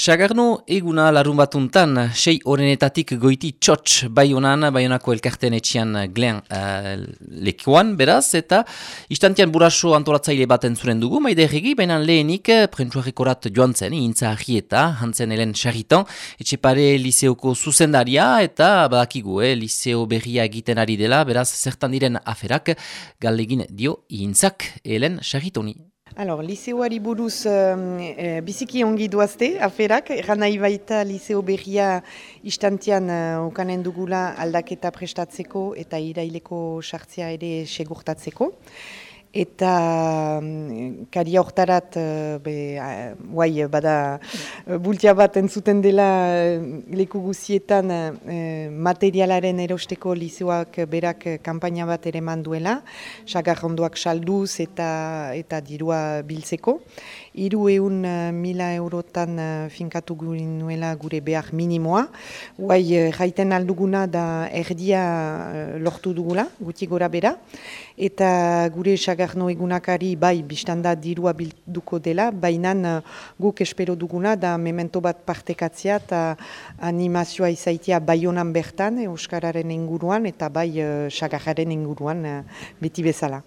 Sagarno eguna larun batuntan, sei horrenetatik goiti txotx bai honan, bai honako elkarten etxian glen uh, lekuan, beraz, eta istantian buraso antolatzaile baten zuren dugu, maide erregi, baina lehenik prentsuarrikorat joan zen, intza ahieta, hantzen helen xarritan, etxe pare liseoko zuzendaria, eta badakigu, eh, liseo berria egiten ari dela, beraz, zertan diren aferak, galdegin dio, intzak helen xarritoni. Alors, liseoari buruz e, biziki ongi duazte, aferak, erran nahi baita liseo berria istantian uh, okanen dugula aldaketa prestatzeko eta iraileko sartzea ere segurtatzeko. Eta um, karia hortarat, uh, guai, bada, uh, bultia bat entzuten dela leku guzietan materialaren erosteko lizuak berak kampaina bat ere manduela, sagarronduak salduz eta, eta dirua biltzeko. Iru eun mila eurotan uh, finkatu nuela gure behar minimoa. Guai, uh, jaiten alduguna da erdia lortu dugula, guti gora bera. Eta gure sagarno egunakari bai biztanda dirua bilduko dela, baina guk espero duguna da memento bat partekatzea eta animazioa izaitia bai honan bertan, Euskararen inguruan eta bai uh, sagararen inguruan beti bezala.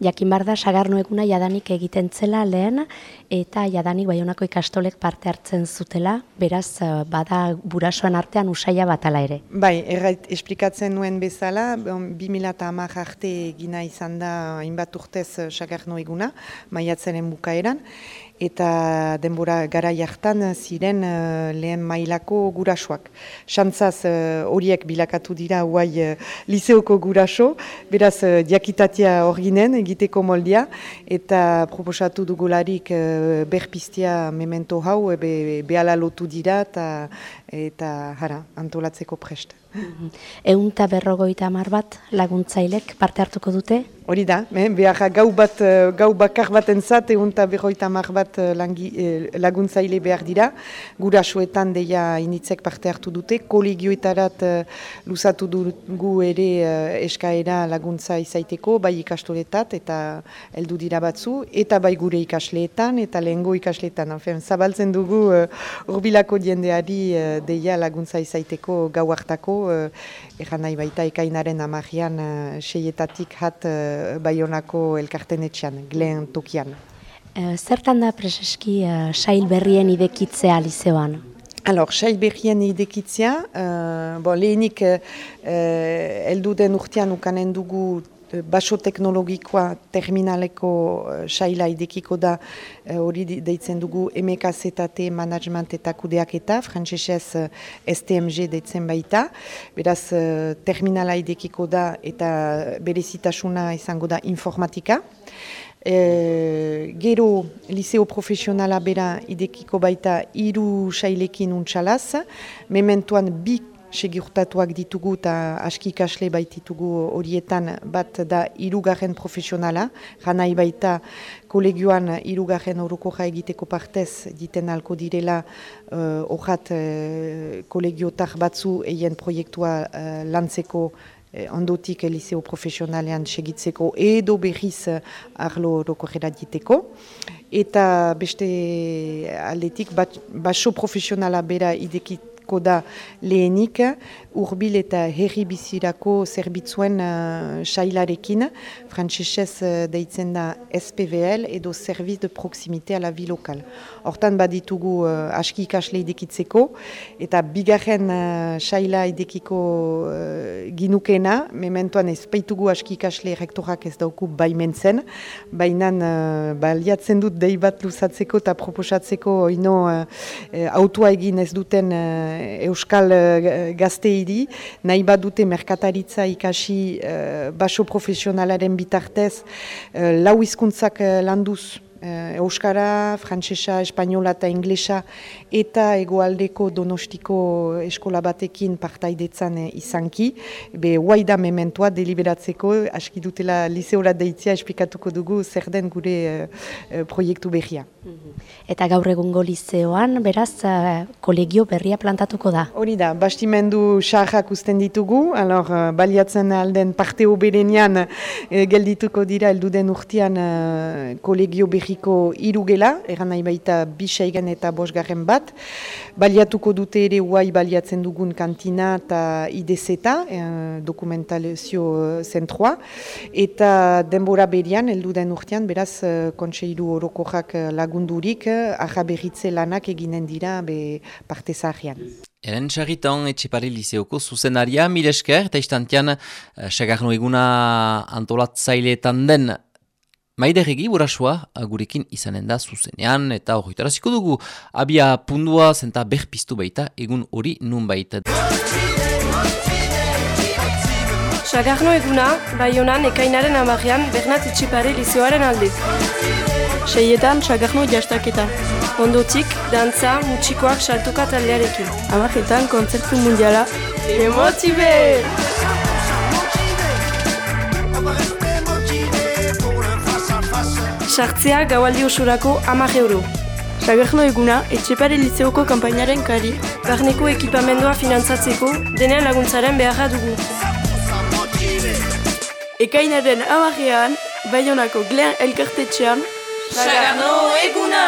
Jakin bar da, sagarno eguna jadanik egiten zela lehen, eta jadanik baionako ikastolek parte hartzen zutela, beraz, bada burasoan artean usaila batala ere. Bai, errait, esplikatzen nuen bezala, 2008 arte egina izan da, hainbat urtez sagarno eguna, maiatzenen bukaeran, eta denbora gara jartan ziren uh, lehen mailako gurasoak. Santzaz uh, horiek bilakatu dira guai uh, liseoko guraso, beraz uh, diakitatea orginen egiteko moldia, eta proposatu dugularik uh, berpiztia memento hau, be, behala lotu dira eta, eta jara, antolatzeko prest. Egun eta berrogoita amar bat laguntzailek parte hartuko dute? Hori da, eh, behar gau, bat, eh, gau bakar bat entzat, egun eta berroita amar bat eh, langi, eh, laguntzaile behar dira. Gura suetan deia initzek parte hartu dute, kolegioetarat eh, luzatu dugu ere eh, eskaera laguntza izaiteko, bai ikastoletat eta heldu dira batzu, eta bai gure ikasleetan eta lehengo ikasleetan. Enfen, zabaltzen dugu urbilako diendeari eh, deia laguntza izaiteko gau hartako, uh, egan nahi baita ekainaren amagian uh, seietatik hat uh, baionako elkartenetxean, glen tokian. zertan da preseski uh, sail berrien idekitzea lizeoan? Alor, sail berrien idekitzea, uh, bon, lehenik uh, eldu den urtean ukanen dugu baso teknologikoa terminaleko uh, saila idekiko da uh, hori deitzen dugu MKZT management eta kudeak eta frantzesez uh, STMG deitzen baita. Beraz, terminala idekiko da eta berezitasuna izango da informatika. E, gero liceo profesionala bera idekiko baita iru sailekin untxalaz, mementuan bi segurtatuak ditugu eta aski ikasle baititugu horietan bat da irugarren profesionala, janai baita kolegioan irugarren horoko egiteko partez diten alko direla uh, orhat uh, kolegiotar batzu eien proiektua uh, lantzeko eh, ondotik liceo profesionalean segitzeko edo berriz arlo horoko diteko. Eta beste aldetik baso profesionala bera idekit da lehenik urbil eta herri bizirako zerbitzuen uh, sailarekin, frantzesez uh, deitzen da SPVL edo Serviz de Proximite ala Bi Lokal. Hortan baditugu uh, aski ikasle idekitzeko eta bigarren uh, saila idekiko uh, ginukena, mementoan ez baitugu aski ikasle rektorak ez dauku baimentzen, baina uh, baliatzen dut dei bat luzatzeko eta proposatzeko ino uh, autua egin ez duten Euskal uh, gazteiri, nahi badute merkataritza ikasi uh, baso profesionalaren bitartez, uh, lau izkuntzak uh, landuz, Euskara, Frantsesa, Espainola eta Inglesa eta egoaldeko donostiko eskola batekin partaidetzan uh, izanki. Be, huai da mementoa deliberatzeko, aski dutela liseorat deitzia espikatuko dugu zer den gure uh, proiektu berria. Eta gaur egungo liseoan, beraz, kolegio berria plantatuko da? Hori da, bastimendu xarrak usten ditugu, alor, baliatzen alden parte oberenean geldituko dira elduden urtean kolegio berria berriko irugela, eran nahi baita bisaigan eta bosgarren bat, baliatuko dute ere uai baliatzen dugun kantina eta idezeta, eh, dokumentalizio eh, zentroa, eta denbora berian, heldu den urtean, beraz, eh, kontseilu orokoak lagundurik, ahaberritze berritze lanak eginen dira be parte zahian. Eren txarritan etxepare liseoko zuzenaria, miresker, eta istantian, segarno eguna antolatzaileetan den Maiderregi burasua gurekin izanen da zuzenean eta horretaraziko dugu abia pundua zenta berpiztu baita egun hori nun baita. Sagarno eguna, bai honan ekainaren amarean Bernat Etxipare Lizioaren alde. Seietan Sagarno jastaketa. Ondotik, dantza, mutxikoak saltoka taldearekin. Amaretan kontzertu mundiala. Emotibe! Sartzea gaualdi osurako amak euro. Sagerno eguna, etxepare liceoko kampainaren kari, barneko ekipamendua finantzatzeko, denean laguntzaren beharra dugu. Ekainaren amarean, Bayonako Glen Elkartetxean, Sagerno eguna!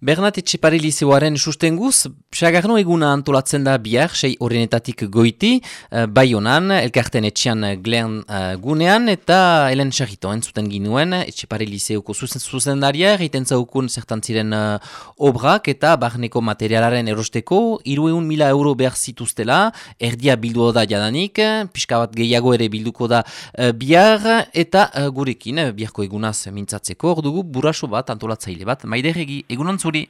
Bernat Etxepare Lizeoaren sustenguz, Sagarno eguna antolatzen da bihar, sei horrenetatik goiti, uh, bai honan, elkarten etxean glean uh, gunean, eta helen sarrito entzuten ginuen, Etxepare Lizeoko zuzen, zuzen daria, egiten zaukun zertan ziren uh, obrak, eta barneko materialaren erosteko, irueun mila euro behar zituztela, erdia bildu da jadanik, pixka bat gehiago ere bilduko da uh, bihar, eta uh, gurekin, uh, biharko egunaz mintzatzeko, ordugu buraso bat antolatzaile bat, maiderregi, egunan zuri?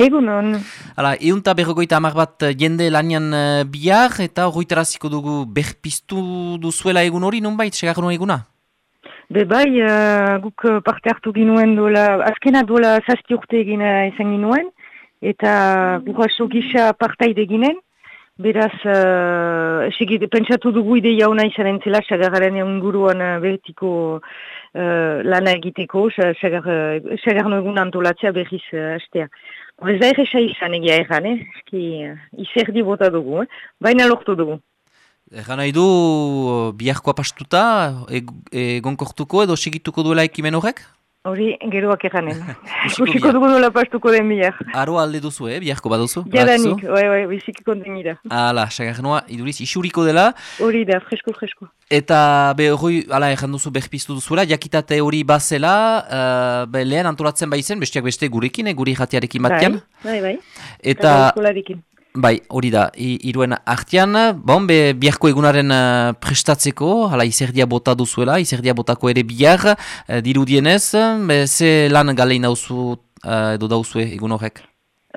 Egunon. Hala, eunta berrogoita amar bat eh, jende lanian uh, bihar eta horretaraziko dugu berpiztu duzuela egun hori, non bait, segarro eguna? Be bai, uh, guk parte hartu ginuen dola, azkena dola zazti urte egin izan ginuen, eta guk aso gisa partaide ginen, beraz, uh, segit, pentsatu dugu ide jauna izan entzela, segarren egun guruan uh, bertiko uh, lana egiteko, segarno egun antolatzea berriz uh, astea. Ez da egisa izan egia egan, eh? Eski, uh, izerdi bota dugu, eh? baina lortu dugu. Egan nahi du, biharkoa pastuta, egonkortuko edo sigituko duela ekimen horrek? Hori, geroak eganen. Usiko dugu nola pastuko den bihar. Aro alde duzu, eh? Biharko baduzu? Jadanik, oi, oi, biziki konten gira. Hala, sagarnoa, iduriz, isuriko dela. Hori da, fresko, fresko. Eta, be, hori, ala, egan duzu behpiztu duzuela, jakitate hori bazela, uh, be, lehen antolatzen baizen, bestiak beste gurekin, eh, guri jatiarekin batean. Bai, bai, bai. Eta, Bai, hori da, iruen artian, bon, be, biharko egunaren uh, prestatzeko, hala izerdia bota duzuela, izerdia botako ere bihar, uh, dirudienez, be, ze lan galein dauzu, uh, edo dauzue egun horrek?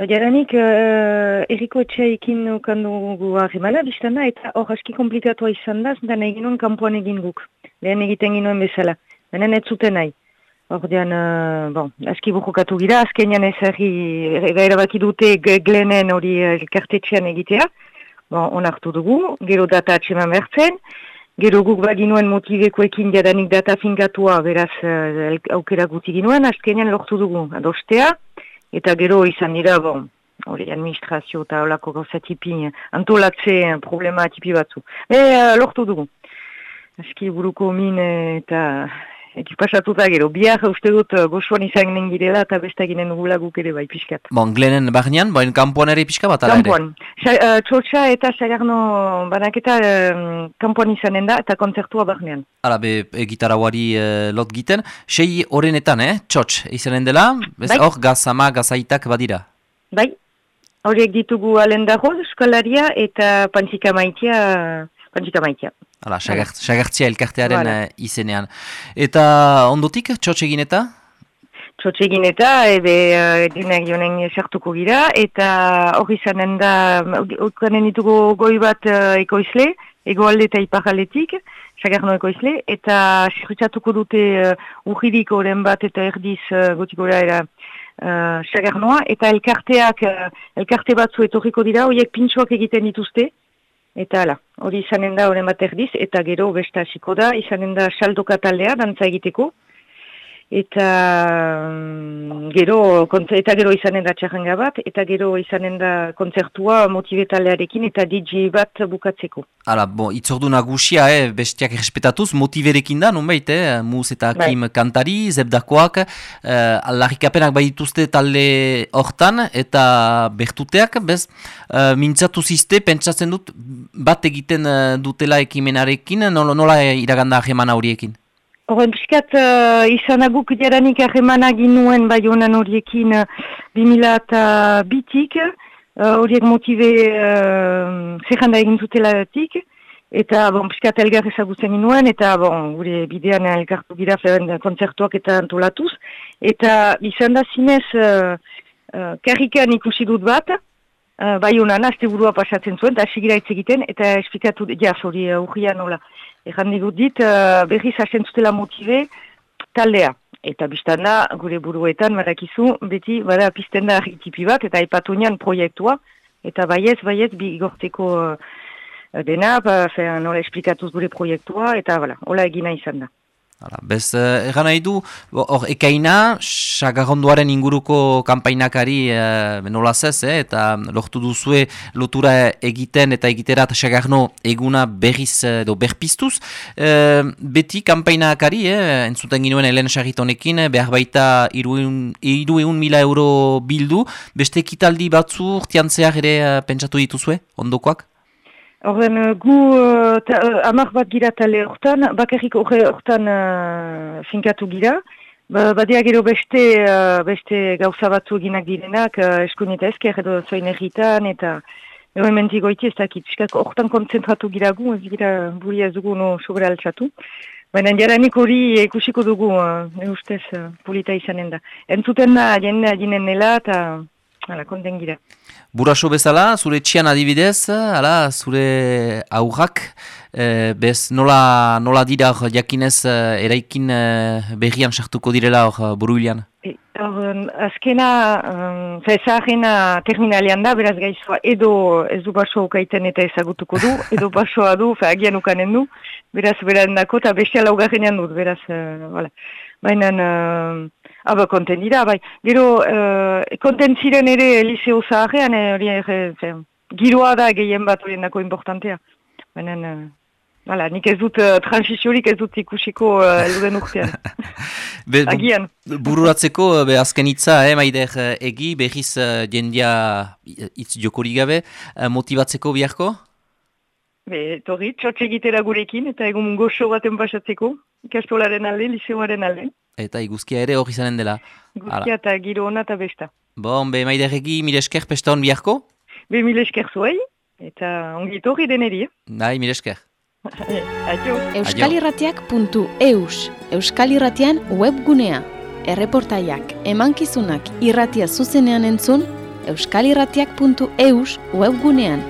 Jaranik, uh, eriko etxeekin ukandu gu ahrimala, biztana, eta hor aski komplikatua izan da, zintan egin kampuan egin guk, lehen egiten ginoen bezala, benen ez zuten nahi. Ordean, uh, bon, aski bukukatu gira, azkenean ez gaira baki dute glenen hori elkartetxean egitea. Bon, onartu dugu, gero data atseman bertzen, gero guk baginuen motivekoekin jadanik data fingatua, beraz uh, aukera guti ginuen, azkenean lortu dugu adostea, eta gero izan dira, bon, hori administrazio eta olako gauza tipi, antolatze problema tipi batzu. E, uh, lortu dugu. Aski buruko min eta ekipasatu da gero, biar uste dut uh, gozuan izan girela eta besta ginen gula guk ere bai pixkat. Bon, glenen bagnean, bain kampuan ere pixka bat, ala ere? Kampuan. Uh, txotxa eta sagarno banaketa uh, kampuan izanen da eta konzertua bagnean. Hala, be, e, gitarra uh, lot giten. Sei horrenetan, eh? Txotx, izanen dela? Bez, bai. Hor, gazama, gazaitak badira? Bai. Horiek ditugu alendago, eskalaria eta pantzika maitia, pantzika maitia. Hala, sagartzia elkartearen voilà. Eh, izenean. Eta ondotik, txotxegin eta? Txotxegin eta, ebe, uh, dinek jonen sartuko gira, eta hori zanen da, ukanen ditugu goi bat uh, ekoizle, egoalde eta iparaletik, sagarno ekoizle, eta sirritzatuko dute uh, urridik oren bat eta erdiz uh, gotiko era uh, sagarnoa, eta elkarteak, uh, elkarte batzu etorriko dira, horiek pintxoak egiten dituzte, Eta ala, hori izanen da horren bat erdiz, eta gero besta hasiko da, izanen da saldo kataldea, dantza egiteko. Eta mm, gero eta gero izanen da txarranga bat eta gero izanen da kontzertua motivetalearekin eta DJ bat bukatzeko. Hala, bo, itzordu nagusia, eh, bestiak respetatuz, motiverekin da, nunbait, eh, muz eta bai. kim kantari, zebdakoak, eh, allarrikapenak bai dituzte talde hortan, eta bertuteak, bez, eh, mintzatu ziste, pentsatzen dut, bat egiten eh, dutela ekimenarekin, nola, nola iraganda ahemana horiekin? Horren piskat uh, izanaguk jaranik ahemana ginuen bai honan horiekin uh, 2000 eta bitik, uh, horiek motive uh, zerranda egin zutelatik, eta bon, piskat elgar ezagutzen ginuen, eta bon, gure bidean elgartu gira feren konzertuak eta antolatuz, eta izan da zinez uh, uh, karrikan ikusi dut bat, uh, bai honan azte burua pasatzen zuen, eta asigira egiten, eta esplikatu, ja, hori uh, urrian nola. Egan digut dit, uh, berriz hasen zutela motive taldea. Eta biztan da, gure buruetan, marakizu, beti, bada, pizten da argitipi bat, eta epatu proiektua, eta baiez, baiez, bi igorteko uh, dena, ba, nola esplikatuz gure proiektua, eta bala, hola egina izan da. Hala, bez, eh, egan nahi du, hor, ekaina, sagarronduaren inguruko kampainakari e, nola zez, eh, eta lortu duzue lotura egiten eta egiterat sagarno eguna berriz edo berpiztuz. E, beti kampainakari, eh, entzuten ginuen helen saritonekin, behar baita iru eun mila euro bildu, beste ekitaldi batzu urtean zehar ere pentsatu dituzue, ondokoak? Horren, uh, gu uh, uh, amak bat gira tale hortan, bakarrik horre hortan uh, finkatu gira. Ba, Badea gero beste, uh, beste gauza batzu eginak direnak, uh, eskun eta esker edo zoin erritan, eta edo ementik goiti ez dakit. Hortan konzentratu gira gu, ez gira buri ez dugu no sobra altzatu. Baina jaranik hori ikusiko dugu, uh, ustez, uh, polita izanen da. Entzuten da, jende jinen nela, eta konten gira. Buraso bezala, zure txian adibidez, ala, zure aurrak, e, bez nola, nola dira jakinez e, eraikin e, berrian sartuko direla hor buruilean? E, azkena, um, zezarena terminalian da, beraz gaizua, edo ez du baso ukaiten eta ezagutuko du, edo basoa du, fe agian ukanen du, beraz beran dako, eta bestia laugarrenean dut, beraz, uh, baina... Uh, Aba, konten dira, bai. Gero, uh, konten ziren ere Eliseo zaharrean, hori e, giroa da gehien bat hori dako importantea. Baina, uh, nik ez dut uh, transiziorik ez dut ikusiko uh, eluden urtean. be, Agian. Bururatzeko, be, azken itza, eh, maider, egi, behiz uh, jendia itz jokori gabe, uh, motibatzeko biharko? Be, torri, txotxe egitera gurekin, eta egun goxo baten pasatzeko, ikastolaren alde, liseoaren alde. Eta iguzkia ere hori zanen dela. Iguzkia eta giro hona eta besta. Bon, be, maider egi, mire esker, pesta hon biharko? Be, mire esker zuei, eta ongi torri deneri. Bai, mire esker. Adio. Euskalirratiak.eus Euskalirratian webgunea. Erreportaiak, emankizunak, irratia zuzenean entzun, euskalirratiak.eus webgunean.